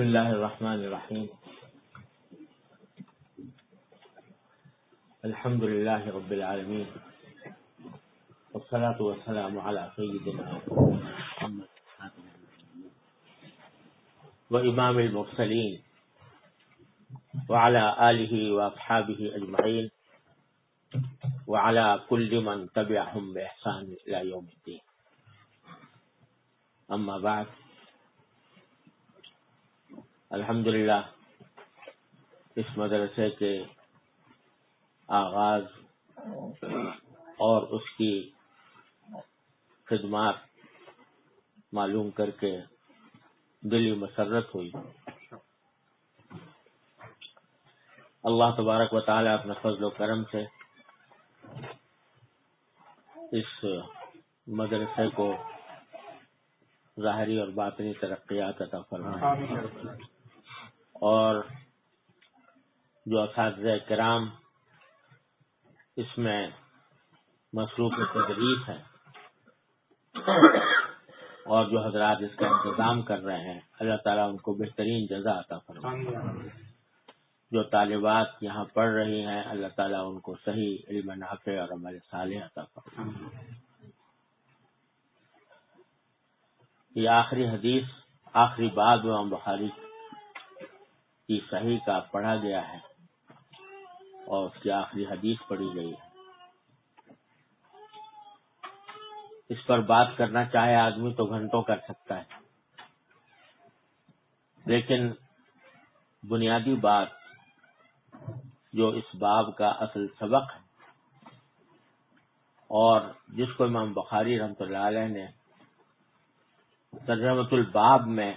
بسم الله الرحمن الرحيم الحمد لله رب العالمين والصلاة والسلام على سيدنا محمد وإمام المرسلين وعلى آله وأصحابه أجمعين وعلى كل من تبعهم بإحسان إلى يوم الدين أما بعد الحمد للہ، اس مدرسے کے آغاز اور اس کی خدمات معلوم کر کے دلی مسرت ہوئی۔ اللہ تبارک و تعالیٰ اپنے فضل و کرم سے اس مدرسے کو ظاہری اور باطنی ترقیات عطا فرمائے۔ اور جو اساتذہ کرام اس میں مصروف تدریس ہے اور جو حضرات اس کا انتظام کر رہے ہیں، اللہ تعالیٰ ان کو بہترین جزا عطا فرمائے۔ جو طالبات یہاں پڑھ رہی ہیں، اللہ تعالیٰ ان کو صحیح علم نافع اور عمل صالح عطا فرمائے۔ یہ آخری حدیث، آخری بات امام بخاری کی صحیح کا پڑھا گیا ہے اور اس کی آخری حدیث پڑھی گئی ہے۔ اس پر بات کرنا چاہے آدمی تو گھنٹوں کر سکتا ہے۔ لیکن بنیادی بات جو اس باب کا اصل سبق ہے اور جس کو امام بخاری رحمۃ اللہ علیہ نے ترجمت الباب میں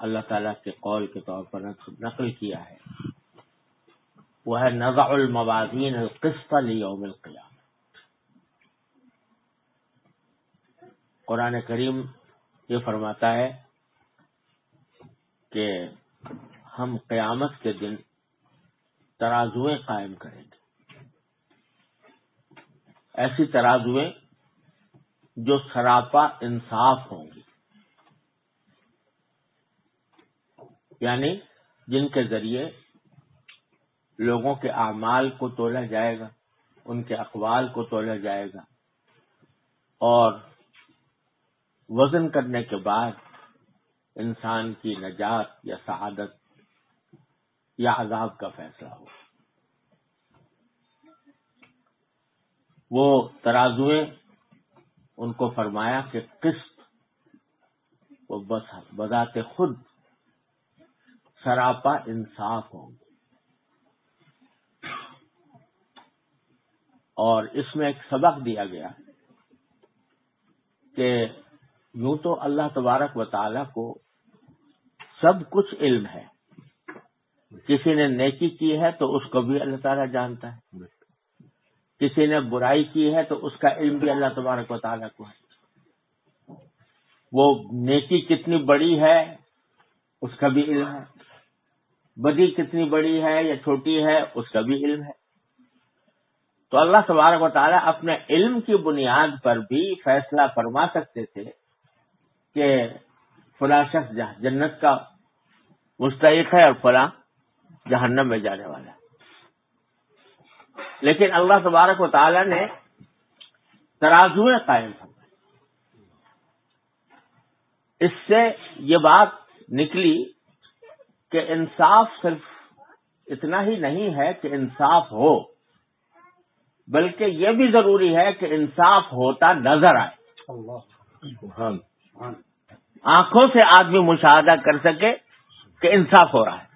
اللہ تعالیٰ کے قول کے طور پر نقل کیا ہے۔ وہ ہے نزع الموازین القسط لیوم القیام قرآن کریم یہ فرماتا ہے کہ ہم قیامت کے دن ترازویں قائم کریں گے۔ ایسی ترازویں جو سراپا انصاف ہوں گی۔ یعنی جن کے ذریعے لوگوں کے اعمال کو تولا جائے گا، ان کے اقوال کو تولا جائے گا۔ اور وزن کرنے کے بعد انسان کی نجات یا سعادت یا عذاب کا فیصلہ ہو وہ ترازویں ان کو فرمایا کہ قسط وہ بس بذات خود سراپا انصاف ہوں گے۔ اور اس میں ایک سبق دیا گیا کہ یوں تو اللہ تبارک و تعالی کو سب کچھ علم ہے۔ کسی نے نیکی کی ہے تو اس کو بھی اللہ تعالیٰ جانتا ہے۔ کسی نے برائی کی ہے تو اس کا علم بھی اللہ تبارک و تعالیٰ کو ہے۔ وہ نیکی کتنی بڑی ہے، اس کا بھی علم ہے۔ بدی کتنی بڑی ہے یا چھوٹی ہے، اس کا بھی علم ہے۔ تو اللہ تبارک و تعالیٰ اپنے علم کی بنیاد پر بھی فیصلہ فرما سکتے تھے کہ فلاں شخص جنت کا مستحق ہے اور فلاں جہنم میں جانے والا ہے۔ لیکن اللہ تبارک و تعالیٰ نے ترازویں قائم فرمائی۔ اس سے یہ بات نکلی کہ انصاف صرف اتنا ہی نہیں ہے کہ انصاف ہو بلکہ یہ بھی ضروری ہے کہ انصاف ہوتا نظر آئے۔ آنکھوں سے آدمی مشاہدہ کر سکے کہ انصاف ہو رہا ہے۔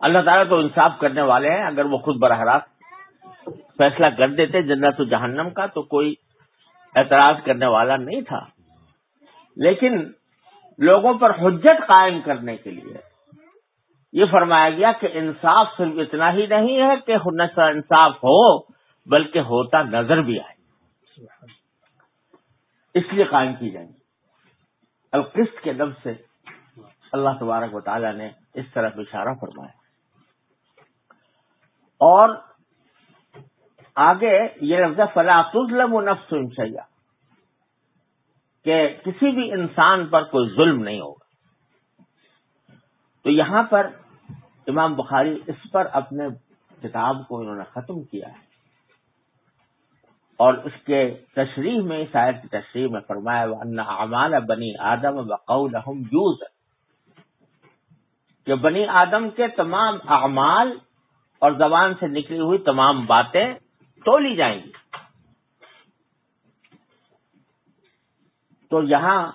اللہ تعالیٰ تو انصاف کرنے والے ہیں اگر وہ خود براہ راست فیصلہ کر دیتے جنت و جہنم کا تو کوئی اعتراض کرنے والا نہیں تھا۔ لیکن لوگوں پر حجت قائم کرنے کے لیے یہ فرمایا گیا کہ انصاف صرف اتنا ہی نہیں ہے کہ انصاف ہو، بلکہ ہوتا نظر بھی آئے۔ اس لیے قائم کی جائیں گی۔ القسط کے لفظ سے اللہ تبارک و تعالیٰ نے اس طرح اشارہ فرمایا۔ اور آگے یہ لفظ فلاح و نفس انشیا کہ کسی بھی انسان پر کوئی ظلم نہیں ہوگا۔ تو یہاں پر امام بخاری اس پر اپنے کتاب کو انہوں نے ختم کیا ہے۔ اور اس کے تشریح میں شاعر کی تشریح میں فرمایا امان بنی آدم بقول یوز کہ بنی آدم کے تمام اعمال اور زبان سے نکلی ہوئی تمام باتیں تو لی جائیں گی۔ تو یہاں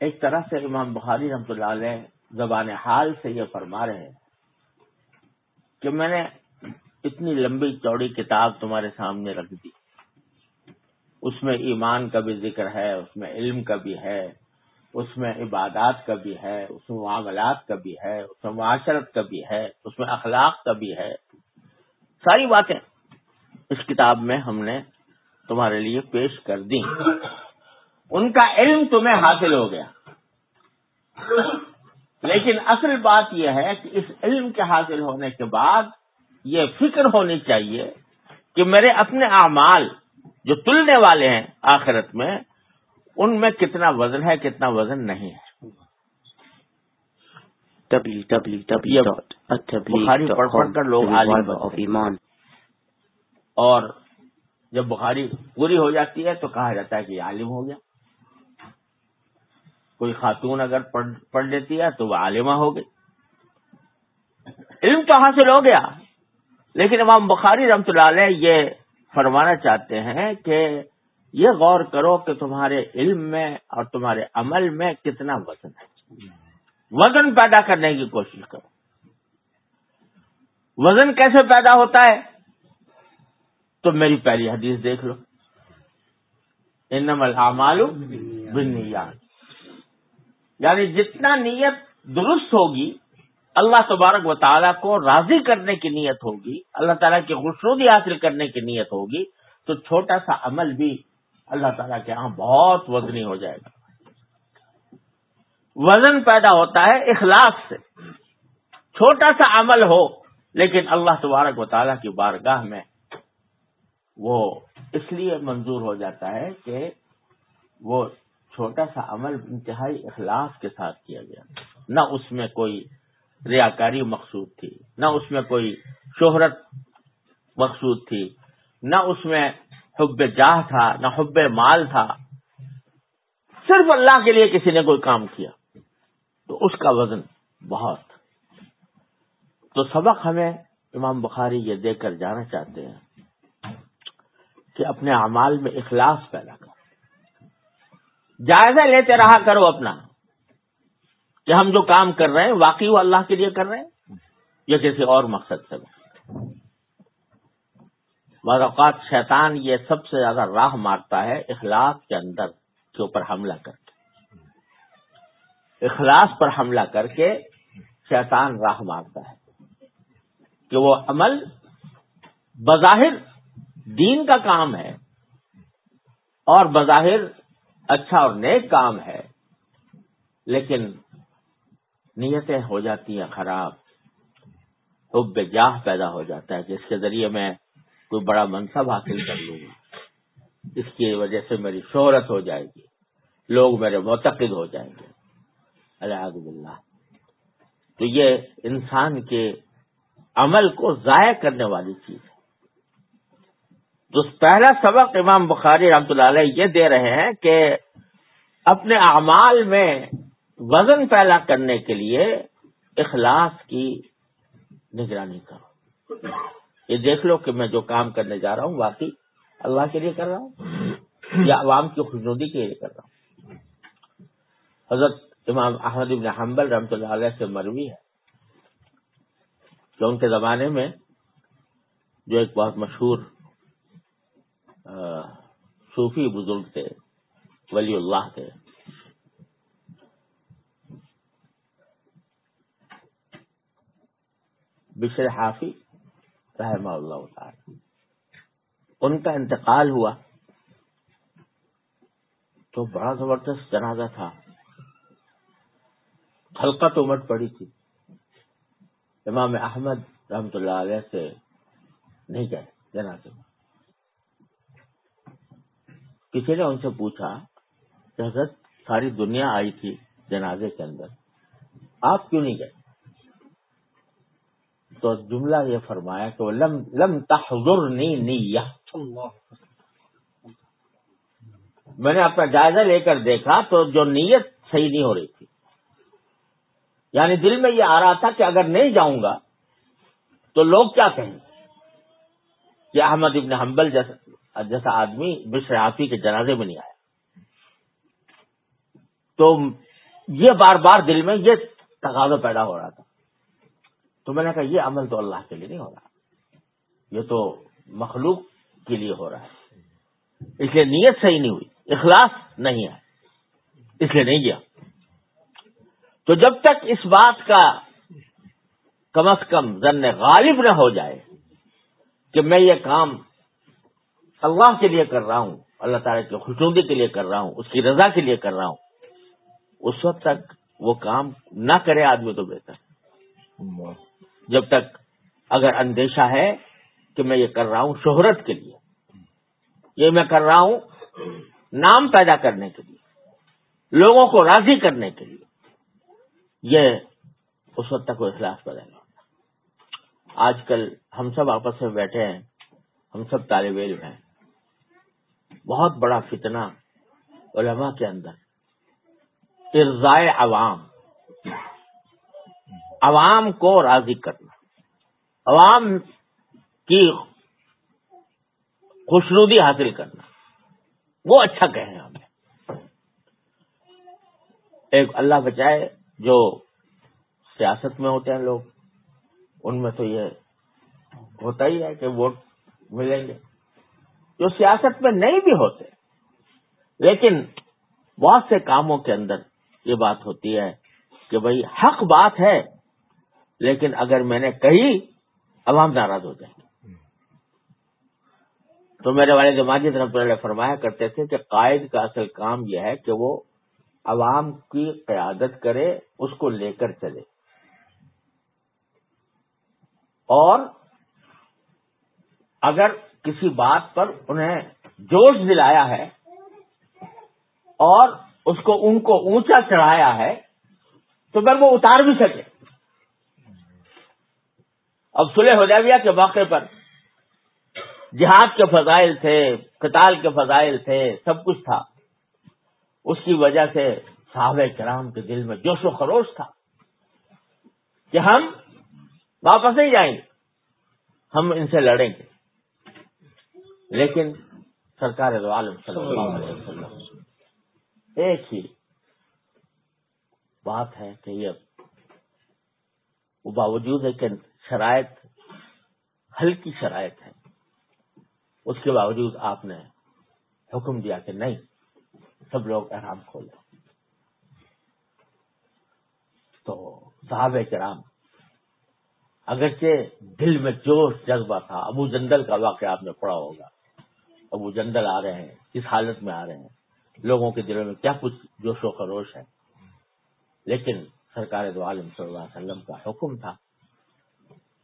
ایک طرح سے امام بخاری رحمۃ اللہ علیہ زبان حال سے یہ فرما رہے ہیں کہ میں نے اتنی لمبی چوڑی کتاب تمہارے سامنے رکھ دی۔ اس میں ایمان کا بھی ذکر ہے، اس میں علم کا بھی ہے، اس میں عبادات کا بھی ہے، اس میں معاملات کا بھی ہے، اس میں معاشرت کا بھی ہے، اس میں اخلاق کا بھی ہے۔ ساری باتیں اس کتاب میں ہم نے تمہارے لیے پیش کر دی ان کا علم تمہیں حاصل ہو گیا۔ لیکن اصل بات یہ ہے کہ اس علم کے حاصل ہونے کے بعد یہ فکر ہونی چاہیے کہ میرے اپنے اعمال جو تلنے والے ہیں آخرت میں ان میں کتنا وزن ہے کتنا وزن نہیں ہے۔ بخاری پڑھ پڑھ کر لوگ ایمان۔ اور جب بخاری پوری ہو جاتی ہے تو کہا جاتا ہے کہ عالم ہو گیا۔ کوئی خاتون اگر پڑھ لیتی ہے تو وہ عالمہ ہو گئی۔ علم تو حاصل ہو گیا، لیکن امام بخاری رحمت اللہ علیہ یہ فرمانا چاہتے ہیں کہ یہ غور کرو کہ تمہارے علم میں اور تمہارے عمل میں کتنا وزن ہے۔ وزن پیدا کرنے کی کوشش کرو۔ وزن کیسے پیدا ہوتا ہے؟ تو میری پہلی حدیث دیکھ لو۔ انم بن یعنی جتنا نیت درست ہوگی، اللہ تبارک و تعالیٰ کو راضی کرنے کی نیت ہوگی، اللہ تعالیٰ کی خوشنودی حاصل کرنے کی نیت ہوگی، تو چھوٹا سا عمل بھی اللہ تعالیٰ کے ہاں بہت وزنی ہو جائے گا۔ وزن پیدا ہوتا ہے اخلاص سے۔ چھوٹا سا عمل ہو، لیکن اللہ تبارک و تعالیٰ کی بارگاہ میں وہ اس لیے منظور ہو جاتا ہے کہ وہ چھوٹا سا عمل انتہائی اخلاص کے ساتھ کیا گیا۔ نہ اس میں کوئی ریاکاری مقصود تھی، نہ اس میں کوئی شہرت مقصود تھی، نہ اس میں حب جاہ تھا، نہ حب مال تھا۔ صرف اللہ کے لیے کسی نے کوئی کام کیا۔ تو اس کا وزن بہت۔ تو سبق ہمیں امام بخاری یہ دے کر جانا چاہتے ہیں کہ اپنے اعمال میں اخلاص پیدا کرو جائزہ لیتے رہا کرو اپنا کہ ہم جو کام کر رہے ہیں، واقعی وہ اللہ کے لیے کر رہے ہیں؟ یا کسی اور مقصد سے بعض اوقات شیطان یہ سب سے زیادہ راہ مارتا ہے اخلاص کے اندر کے اوپر حملہ کر کے۔ اخلاص پر حملہ کر کے شیطان راہ مارتا ہے۔ کہ وہ عمل بظاہر دین کا کام ہے اور بظاہر اچھا اور نیک کام ہے، لیکن نیتیں ہو جاتی ہیں خراب، حب جاہ پیدا ہو جاتا ہے، جس کے ذریعے میں کوئی بڑا منصب حاصل کر لوں گا۔ اس کی وجہ سے میری شہرت ہو جائے گی، لوگ میرے معتقد ہو جائیں گے۔ الحد اللہ تو یہ انسان کے عمل کو ضائع کرنے والی چیز ہے۔ تو پہلا سبق امام بخاری رحمۃ اللہ علیہ یہ دے رہے ہیں کہ اپنے اعمال میں وزن پیدا کرنے کے لیے اخلاص کی نگرانی کرو۔ یہ دیکھ لو کہ میں جو کام کرنے جا رہا ہوں واقعی اللہ کے لیے کر رہا ہوں یا عوام کی خوشنودی کے لیے کر رہا ہوں۔ حضرت امام احمد ابن حنبل رحمۃ اللہ علیہ سے مروی ہے۔ کہ ان کے زمانے میں جو ایک بہت مشہور صوفی بزرگ تھے، ولی اللہ تھے۔ بشر حافی رحمہ اللہ تعالی۔ ان کا انتقال ہوا تو بڑا زبردست جنازہ تھا۔ حلقت امٹ پڑی تھی۔ امام احمد رحمت اللہ علیہ سے نہیں گئے جنازے میں۔ کسی نے ان سے پوچھا کہ حضرت ساری دنیا آئی تھی جنازے کے اندر، آپ کیوں نہیں گئے؟ تو جملہ یہ فرمایا کہ وہ لم لم تحضر نہیں میں نے اپنا جائزہ لے کر دیکھا تو جو نیت صحیح نہیں ہو رہی تھی۔ یعنی دل میں یہ آ رہا تھا کہ اگر نہیں جاؤں گا تو لوگ کیا کہیں؟ کہ احمد ابن حنبل جیسا جیسا آدمی بشر آفی کے جنازے میں نہیں آیا۔ تو یہ بار بار دل میں یہ تقاضا پیدا ہو رہا تھا۔ تو میں نے کہا، یہ عمل تو اللہ کے لیے نہیں ہو رہا۔ یہ تو مخلوق کے لیے ہو رہا ہے۔ اس لیے نیت صحیح نہیں ہوئی، اخلاص نہیں ہے اس لیے نہیں گیا۔ تو جب تک اس بات کا کم از کم ذن غالب نہ ہو جائے کہ میں یہ کام اللہ کے لیے کر رہا ہوں اللہ تعالیٰ کی خوشنودی کے لیے کر رہا ہوں اس کی رضا کے لیے کر رہا ہوں اس وقت تک وہ کام نہ کرے آدمی تو بہتر جب تک اگر اندیشہ ہے کہ میں یہ کر رہا ہوں شہرت کے لیے یہ میں کر رہا ہوں نام پیدا کرنے کے لیے لوگوں کو راضی کرنے کے لیے یہ اس وقت تک وہ اخلاص پیدا نہیں آج کل ہم سب آپس میں بیٹھے ہیں ہم سب طالب علم ہیں۔ بہت بڑا فتنہ علماء کے اندر۔ ارزائے عوام۔ عوام کو راضی کرنا۔ عوام کی خوشنودی حاصل کرنا۔ وہ اچھا کہیں ہمیں ایک اللہ بچائے جو سیاست میں ہوتے ہیں لوگ، ان میں تو یہ ہوتا ہی ہے کہ ووٹ ملیں گے۔ جو سیاست میں نہیں بھی ہوتے لیکن بہت سے کاموں کے اندر یہ بات ہوتی ہے کہ بھائی حق بات ہے، لیکن اگر میں نے کہی عوام ناراض ہو جائیں گے۔ تو میرے والد ماجد رحمۃ اللہ فرمایا کرتے تھے کہ قائد کا اصل کام یہ ہے کہ وہ عوام کی قیادت کرے، اس کو لے کر چلے۔ اور اگر کسی بات پر انہیں جوش دلایا ہے اور اس کو ان کو اونچا چڑھایا ہے، تو پھر وہ اتار بھی سکے۔ اب سلح حدیبیہ کے موقع پر جہاد کے فضائل تھے، قتال کے فضائل تھے، سب کچھ تھا۔ اس کی وجہ سے صحابہ کرام کے دل میں جوش و خروش تھا کہ ہم واپس نہیں جائیں گے، ہم ان سے لڑیں گے۔ لیکن سرکار عالم صلی اللہ علیہ وسلم۔ ایک ہی بات ہے کہ یہ وہ باوجود ہے کہ شرائط ہلکی شرائط ہے اس کے باوجود آپ نے حکم دیا کہ نہیں سب لوگ احرام کھولے تو صحاب کرام اگرچہ دل میں جوش جذبہ تھا ابو جندل کا واقعہ آپ نے پڑھا ہوگا۔ ابو جندل آ رہے ہیں کس حالت میں آ رہے ہیں؟ لوگوں کے دلوں میں کیا کچھ جوش و خروش ہے؟ لیکن سرکار دو عالم صلی اللہ علیہ وسلم کا حکم تھا۔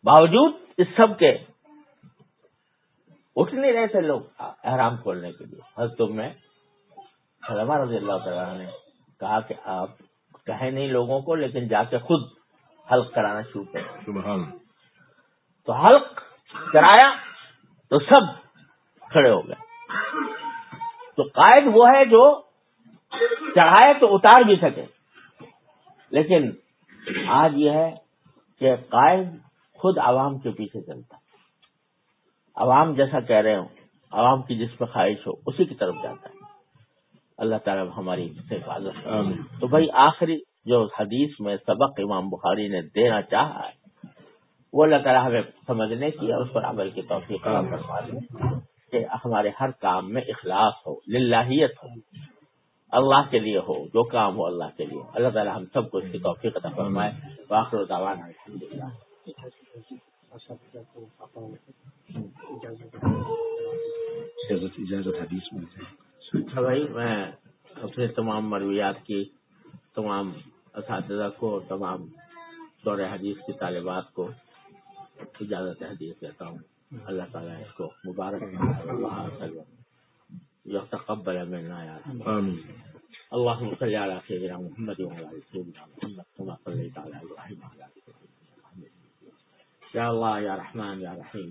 باوجود اس سب کے اٹھ نہیں رہے تھے لوگ احرام کھولنے کے لیے۔ حضرت میں سلمہ رضی اللہ تعالیٰ نے کہا کہ آپ کہیں نہیں لوگوں کو لیکن جا کے خود حلق کرانا شروع کریں تو حلق کرایا تو سب کھڑے ہو گئے۔ تو قائد وہ ہے جو چڑھائے تو اتار بھی سکے۔ لیکن آج یہ ہے کہ قائد خود عوام کے پیچھے چلتا۔ عوام جیسا کہہ رہے ہوں عوام کی جس میں خواہش ہو اسی کی طرف جاتا ہے۔ اللہ تعالیٰ ہماری حفاظت تو بھائی آخری جو حدیث میں سبق امام بخاری نے دینا چاہا ہے وہ اللہ تعالیٰ ہمیں سمجھنے کی اور اس پر عمل کی توفیق کروا دیں کہ ہمارے ہر کام میں اخلاص ہو للہیت ہو۔ اللہ کے لیے ہو جو کام ہو اللہ کے لیے۔ اللہ تعالی ہم سب کو اس کی توفیق عطا فرمائے۔ واخر دعوانا الحمد للہ۔ بھائی میں اپنے تمام مرویات کی تمام اساتذہ کو اور تمام دور حدیث کی طالبات کو اجازت حدیث دیتا ہوں۔ الله تعالى يشكرك مبارك الله وسلم يتقبل منا يا رب. آمين. اللهم صل على سيدنا محمد وعلى آله سيدنا محمد كما صليت على إبراهيم وعلى يا الله يا رحمن يا رحيم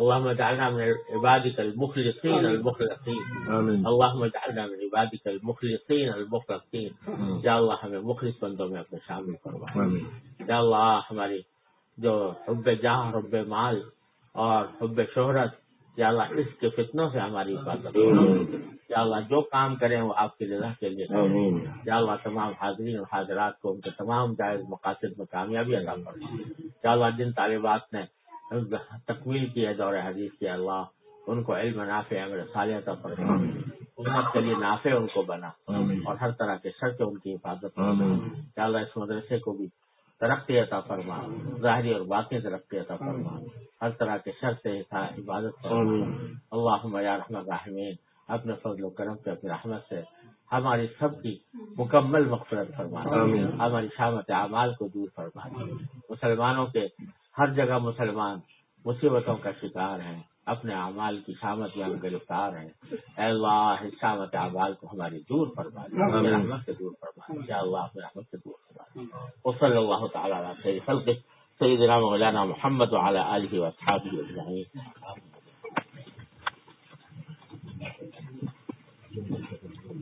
اللهم اجعلنا من عبادك المخلصين المخلصين. اللهم اجعلنا من عبادك المخلصين المخلصين. یا اللہ ہمیں مخلص بندوں میں اپنے شامل آمين یا اللہ ہماری جو حب جہاں حب مال اور حب شہرت یا اللہ اس کے فتنوں سے ہماری حفاظت یا اللہ جو کام کریں وہ آپ کی رضا کے لیے یا اللہ تمام حاضرین اور حاضرات کو ان کے تمام جائز مقاصد میں کامیابی عطا فرما. یا اللہ جن طالبات نے تکمیل کی ہے دور حدیث کی اللہ ان کو علم نافع عمل صالح عطا فرما امت کے لیے نافع ان کو بنا۔ اور ہر طرح کے شر سے ان کی حفاظت۔ اللہ اس مدرسے کو بھی ترقی عطا فرما۔ ظاہری اور باطنی ترقی عطا فرما۔ ہر طرح کے شر سے عبادت یا رحمت اپنے فضل و کرم سے اپنی رحمت سے ہماری سب کی مکمل مغفرت فرما۔ ہماری شامت اعمال کو دور فرما۔ مسلمانوں کے ہر جگہ مسلمان مصیبتوں کا شکار ہیں اپنے اعمال کی شامت میں ہم گرفتار ہیں۔ اے اللہ شامت اعمال کو ہماری دور فرما دے۔ رحمت سے دور فرما یا اللہ اپنے رحمت سے دور فرما وہ صلی اللہ تعالیٰ خیر خلق سیدنا مولانا محمد وعلى آلہ واصحابہ